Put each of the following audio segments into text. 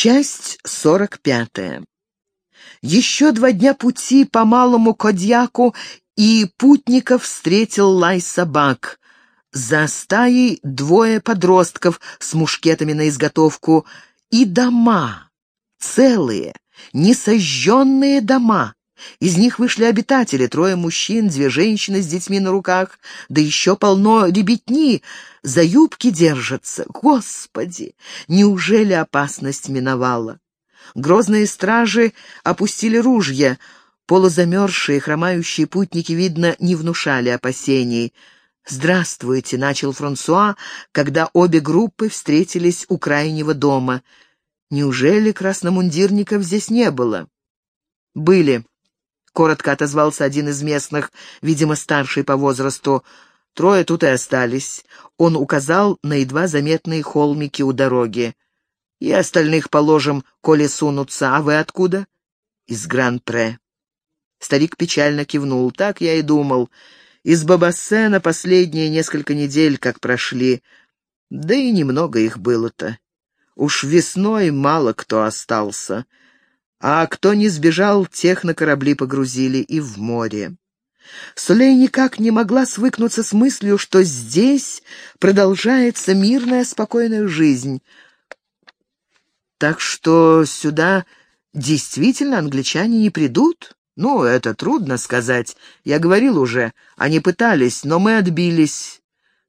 Часть сорок пятая. Еще два дня пути по малому Кодьяку, и путников встретил лай собак. За стаей двое подростков с мушкетами на изготовку и дома, целые, несожженные дома. Из них вышли обитатели, трое мужчин, две женщины с детьми на руках, да еще полно ребятни, за юбки держатся. Господи, неужели опасность миновала? Грозные стражи опустили ружья, полузамерзшие, хромающие путники, видно, не внушали опасений. «Здравствуйте», — начал Франсуа, когда обе группы встретились у крайнего дома. «Неужели красномундирников здесь не было?» «Были», коротко отозвался один из местных, видимо, старший по возрасту. Трое тут и остались. Он указал на едва заметные холмики у дороги. И остальных положим, коли сунутся. А вы откуда? Из Гран-Пре. Старик печально кивнул. Так я и думал. Из Бабассена последние несколько недель как прошли. Да и немного их было-то. Уж весной мало кто остался а кто не сбежал, тех на корабли погрузили и в море. Сулей никак не могла свыкнуться с мыслью, что здесь продолжается мирная, спокойная жизнь. Так что сюда действительно англичане не придут? Ну, это трудно сказать. Я говорил уже, они пытались, но мы отбились.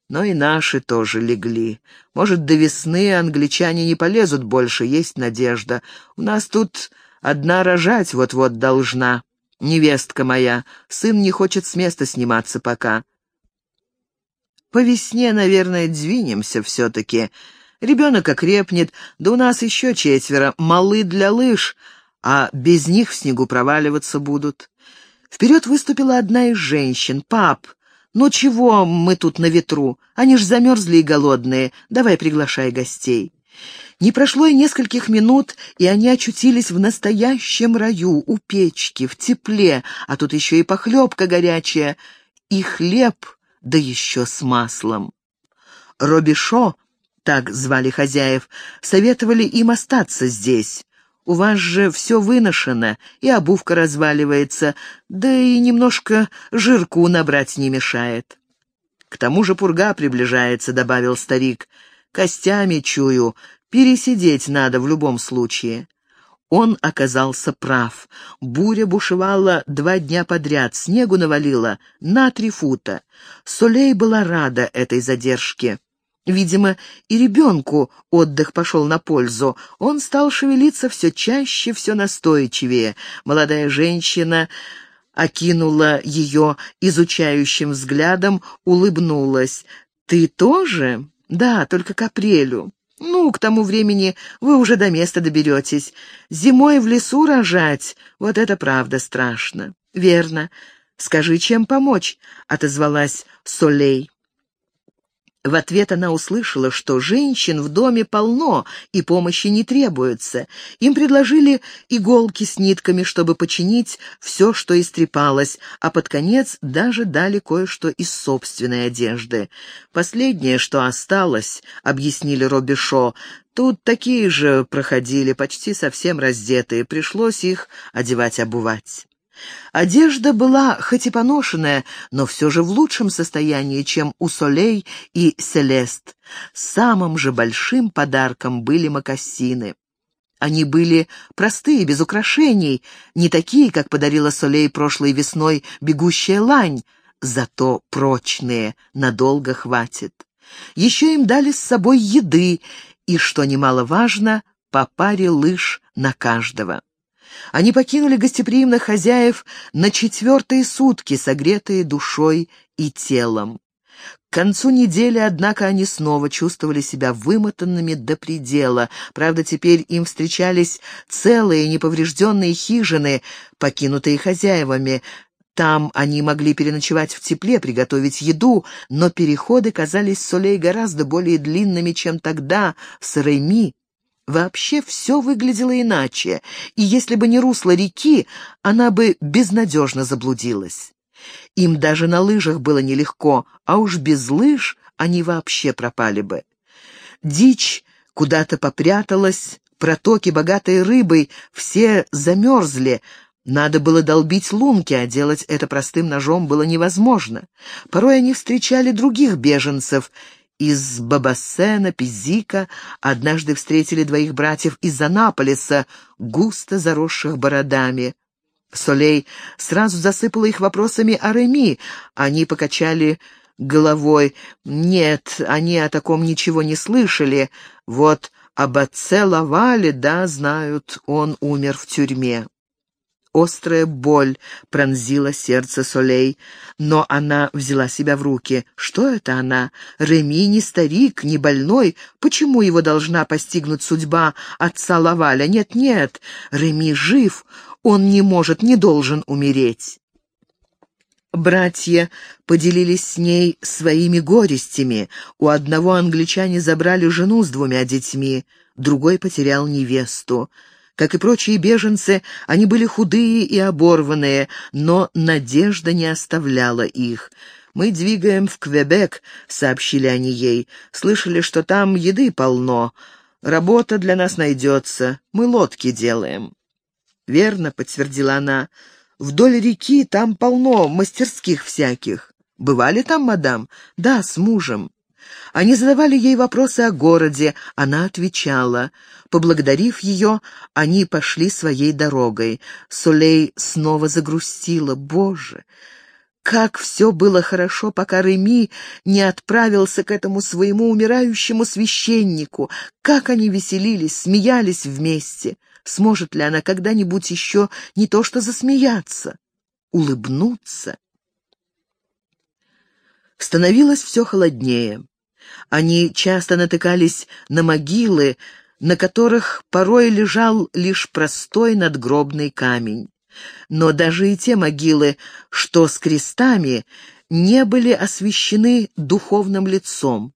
Но и наши тоже легли. Может, до весны англичане не полезут больше, есть надежда. У нас тут Одна рожать вот-вот должна. Невестка моя, сын не хочет с места сниматься пока. По весне, наверное, двинемся все-таки. Ребенок окрепнет, да у нас еще четверо, малы для лыж, а без них в снегу проваливаться будут. Вперед выступила одна из женщин. «Пап, ну чего мы тут на ветру? Они ж замерзли и голодные. Давай приглашай гостей». Не прошло и нескольких минут, и они очутились в настоящем раю, у печки, в тепле, а тут еще и похлебка горячая, и хлеб, да еще с маслом. Робишо, так звали хозяев, советовали им остаться здесь. У вас же все выношено, и обувка разваливается, да и немножко жирку набрать не мешает. «К тому же пурга приближается», — добавил старик. «Костями чую, Пересидеть надо в любом случае. Он оказался прав. Буря бушевала два дня подряд, снегу навалило на три фута. Солей была рада этой задержке. Видимо, и ребенку отдых пошел на пользу. Он стал шевелиться все чаще, все настойчивее. Молодая женщина окинула ее изучающим взглядом, улыбнулась. «Ты тоже?» «Да, только к апрелю». Ну, к тому времени вы уже до места доберетесь. Зимой в лесу рожать — вот это правда страшно. Верно. Скажи, чем помочь? — отозвалась Солей. В ответ она услышала, что женщин в доме полно и помощи не требуется. Им предложили иголки с нитками, чтобы починить все, что истрепалось, а под конец даже дали кое-что из собственной одежды. «Последнее, что осталось», — объяснили Робишо, — «тут такие же проходили, почти совсем раздетые, пришлось их одевать-обувать». Одежда была хоть и поношенная, но все же в лучшем состоянии, чем у Солей и Селест. Самым же большим подарком были мокасины. Они были простые, без украшений, не такие, как подарила Солей прошлой весной бегущая лань, зато прочные, надолго хватит. Еще им дали с собой еды и, что немаловажно, по паре лыж на каждого. Они покинули гостеприимных хозяев на четвертые сутки, согретые душой и телом. К концу недели, однако, они снова чувствовали себя вымотанными до предела. Правда, теперь им встречались целые неповрежденные хижины, покинутые хозяевами. Там они могли переночевать в тепле, приготовить еду, но переходы казались Солей гораздо более длинными, чем тогда с Реми. Вообще все выглядело иначе, и если бы не русло реки, она бы безнадежно заблудилась. Им даже на лыжах было нелегко, а уж без лыж они вообще пропали бы. Дичь куда-то попряталась, протоки, богатые рыбой, все замерзли. Надо было долбить лунки, а делать это простым ножом было невозможно. Порой они встречали других беженцев из Бабассена, Пизика, однажды встретили двоих братьев из Анаполиса, густо заросших бородами. Солей сразу засыпала их вопросами о Реми. Они покачали головой. Нет, они о таком ничего не слышали. Вот об отце Лавале, да, знают, он умер в тюрьме. Острая боль пронзила сердце Солей, но она взяла себя в руки. Что это она? Реми не старик, не больной. Почему его должна постигнуть судьба отца Лаваля? Нет-нет, Реми жив, он не может, не должен умереть. Братья поделились с ней своими горестями. У одного англичане забрали жену с двумя детьми, другой потерял невесту. Как и прочие беженцы, они были худые и оборванные, но надежда не оставляла их. «Мы двигаем в Квебек», — сообщили они ей. «Слышали, что там еды полно. Работа для нас найдется. Мы лодки делаем». «Верно», — подтвердила она. «Вдоль реки там полно мастерских всяких. Бывали там, мадам?» «Да, с мужем». Они задавали ей вопросы о городе, она отвечала. Поблагодарив ее, они пошли своей дорогой. Сулей снова загрустила. «Боже!» Как все было хорошо, пока Реми не отправился к этому своему умирающему священнику. Как они веселились, смеялись вместе. Сможет ли она когда-нибудь еще не то что засмеяться, улыбнуться? Становилось все холоднее. Они часто натыкались на могилы, на которых порой лежал лишь простой надгробный камень. Но даже и те могилы, что с крестами, не были освящены духовным лицом.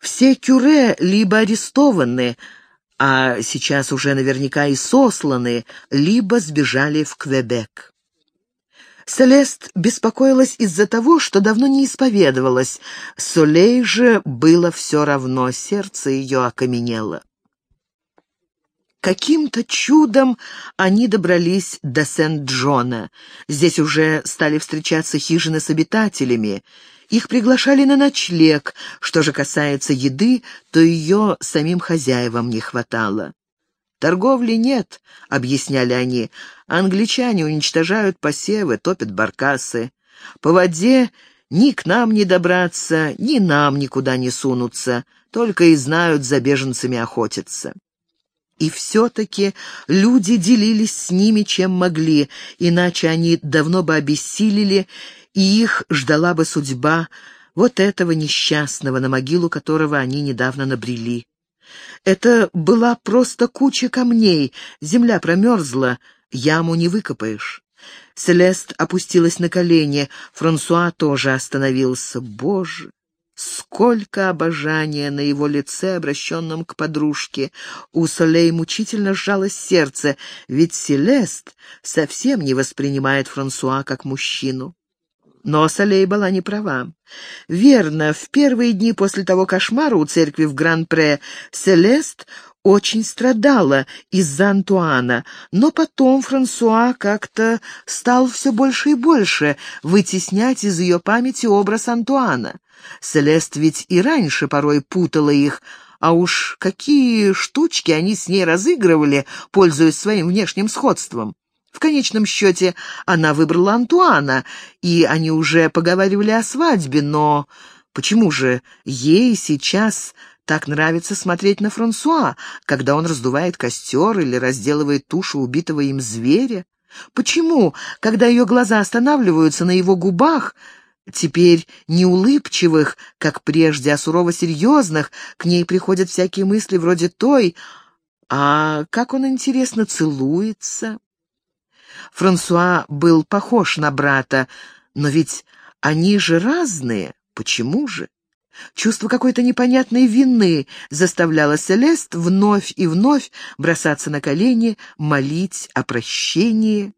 Все кюре либо арестованы, а сейчас уже наверняка и сосланы, либо сбежали в Квебек. Селест беспокоилась из-за того, что давно не исповедовалась. Солей же было все равно, сердце ее окаменело. Каким-то чудом они добрались до Сент-Джона. Здесь уже стали встречаться хижины с обитателями. Их приглашали на ночлег. Что же касается еды, то ее самим хозяевам не хватало. «Торговли нет», — объясняли они. «Англичане уничтожают посевы, топят баркасы. По воде ни к нам не добраться, ни нам никуда не сунуться, только и знают за беженцами охотиться». И все-таки люди делились с ними, чем могли, иначе они давно бы обессилели, и их ждала бы судьба вот этого несчастного, на могилу которого они недавно набрели. Это была просто куча камней, земля промерзла, яму не выкопаешь. Селест опустилась на колени, Франсуа тоже остановился. Боже, сколько обожания на его лице, обращенном к подружке. У Солей мучительно сжалось сердце, ведь Селест совсем не воспринимает Франсуа как мужчину. Но Солей была не права. Верно, в первые дни после того кошмара у церкви в Гран-Пре Селест очень страдала из-за Антуана, но потом Франсуа как-то стал все больше и больше вытеснять из ее памяти образ Антуана. Селест ведь и раньше порой путала их, а уж какие штучки они с ней разыгрывали, пользуясь своим внешним сходством. В конечном счете она выбрала Антуана, и они уже поговаривали о свадьбе, но почему же ей сейчас так нравится смотреть на Франсуа, когда он раздувает костер или разделывает тушу убитого им зверя? Почему, когда ее глаза останавливаются на его губах, теперь не улыбчивых, как прежде, а сурово-серьезных, к ней приходят всякие мысли вроде той, а как он, интересно, целуется? Франсуа был похож на брата, но ведь они же разные. Почему же? Чувство какой-то непонятной вины заставляло Селест вновь и вновь бросаться на колени, молить о прощении.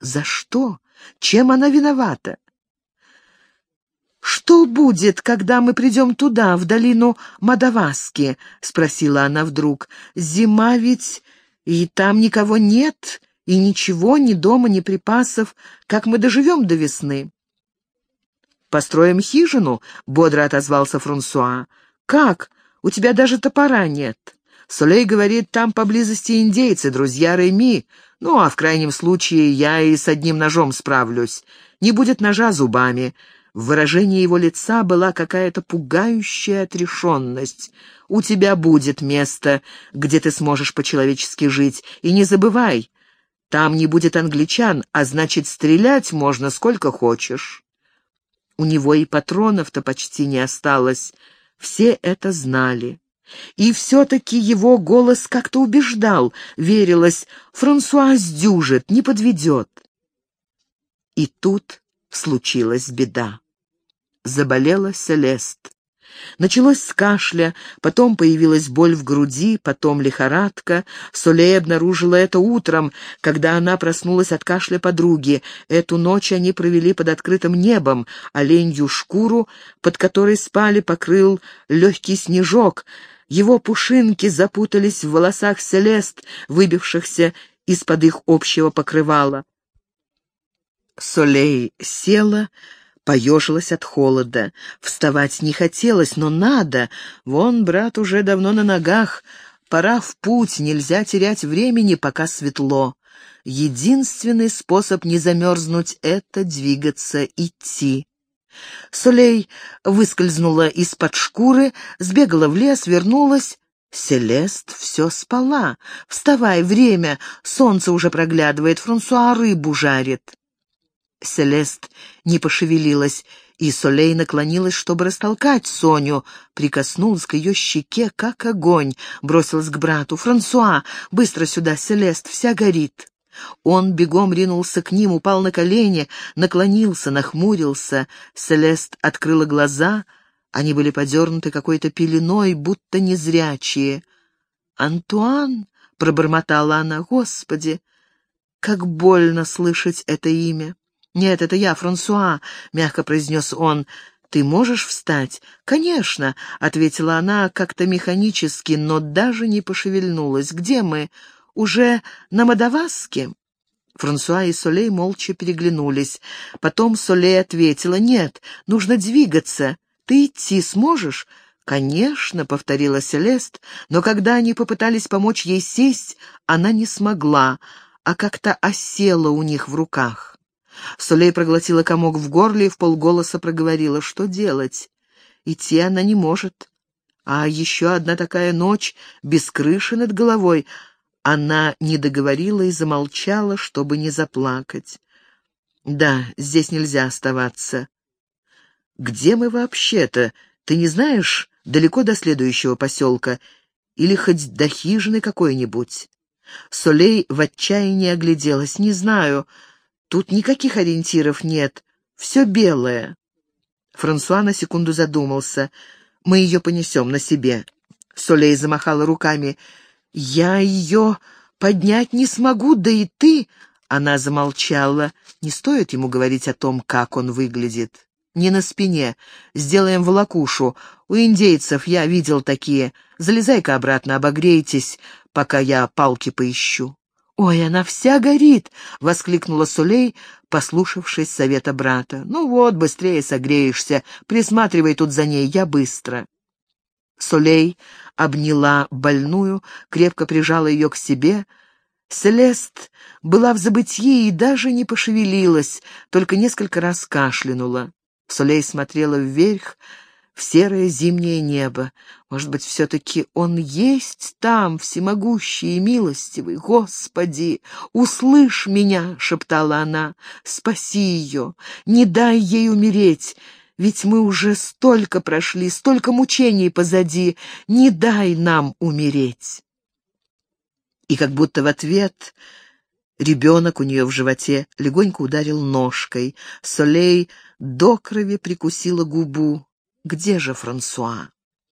За что? Чем она виновата? «Что будет, когда мы придем туда, в долину Мадаваски?» — спросила она вдруг. «Зима ведь, и там никого нет, и ничего, ни дома, ни припасов. Как мы доживем до весны?» «Построим хижину?» — бодро отозвался Франсуа. «Как? У тебя даже топора нет». Солей говорит, там поблизости индейцы, друзья Реми. Ну, а в крайнем случае я и с одним ножом справлюсь. Не будет ножа зубами. В выражении его лица была какая-то пугающая отрешенность. «У тебя будет место, где ты сможешь по-человечески жить, и не забывай, там не будет англичан, а значит, стрелять можно сколько хочешь». У него и патронов-то почти не осталось. Все это знали. И все-таки его голос как-то убеждал, верилось, Франсуа сдюжит, не подведет. И тут случилась беда. Заболела Селест. Началось с кашля, потом появилась боль в груди, потом лихорадка. Солей обнаружила это утром, когда она проснулась от кашля подруги. Эту ночь они провели под открытым небом. Оленью шкуру, под которой спали, покрыл легкий снежок. Его пушинки запутались в волосах Селест, выбившихся из-под их общего покрывала. Солей села, поежилась от холода. Вставать не хотелось, но надо. Вон брат уже давно на ногах. Пора в путь, нельзя терять времени, пока светло. Единственный способ не замерзнуть — это двигаться, идти. Солей выскользнула из-под шкуры, сбегала в лес, вернулась. Селест все спала. «Вставай, время! Солнце уже проглядывает, Франсуа рыбу жарит». Селест не пошевелилась, и Солей наклонилась, чтобы растолкать Соню, прикоснулась к ее щеке, как огонь, бросилась к брату. «Франсуа, быстро сюда, Селест, вся горит!» Он бегом ринулся к ним, упал на колени, наклонился, нахмурился. Селест открыла глаза, они были подернуты какой-то пеленой, будто незрячие. «Антуан!» — пробормотала она. «Господи, как больно слышать это имя!» «Нет, это я, Франсуа», — мягко произнес он. «Ты можешь встать?» «Конечно», — ответила она как-то механически, но даже не пошевельнулась. «Где мы? Уже на Мадаваске?» Франсуа и Солей молча переглянулись. Потом Солей ответила, «Нет, нужно двигаться. Ты идти сможешь?» «Конечно», — повторила Селест, но когда они попытались помочь ей сесть, она не смогла, а как-то осела у них в руках. Солей проглотила комок в горле и в полголоса проговорила, что делать. Идти она не может. А еще одна такая ночь, без крыши над головой. Она не договорила и замолчала, чтобы не заплакать. «Да, здесь нельзя оставаться». «Где мы вообще-то? Ты не знаешь, далеко до следующего поселка? Или хоть до хижины какой-нибудь?» Солей в отчаянии огляделась. «Не знаю. Тут никаких ориентиров нет, все белое. Франсуа на секунду задумался. Мы ее понесем на себе. Солей замахала руками. «Я ее поднять не смогу, да и ты...» Она замолчала. Не стоит ему говорить о том, как он выглядит. «Не на спине. Сделаем волокушу. У индейцев я видел такие. Залезай-ка обратно, обогрейтесь, пока я палки поищу». «Ой, она вся горит!» — воскликнула Сулей, послушавшись совета брата. «Ну вот, быстрее согреешься. Присматривай тут за ней, я быстро». Солей обняла больную, крепко прижала ее к себе. Селест была в забытье и даже не пошевелилась, только несколько раз кашлянула. Солей смотрела вверх, в серое зимнее небо. Может быть, все-таки он есть там, всемогущий и милостивый. Господи, услышь меня, — шептала она, — спаси ее, не дай ей умереть. Ведь мы уже столько прошли, столько мучений позади. Не дай нам умереть. И как будто в ответ ребенок у нее в животе легонько ударил ножкой. Солей до крови прикусила губу. Где же Франсуа?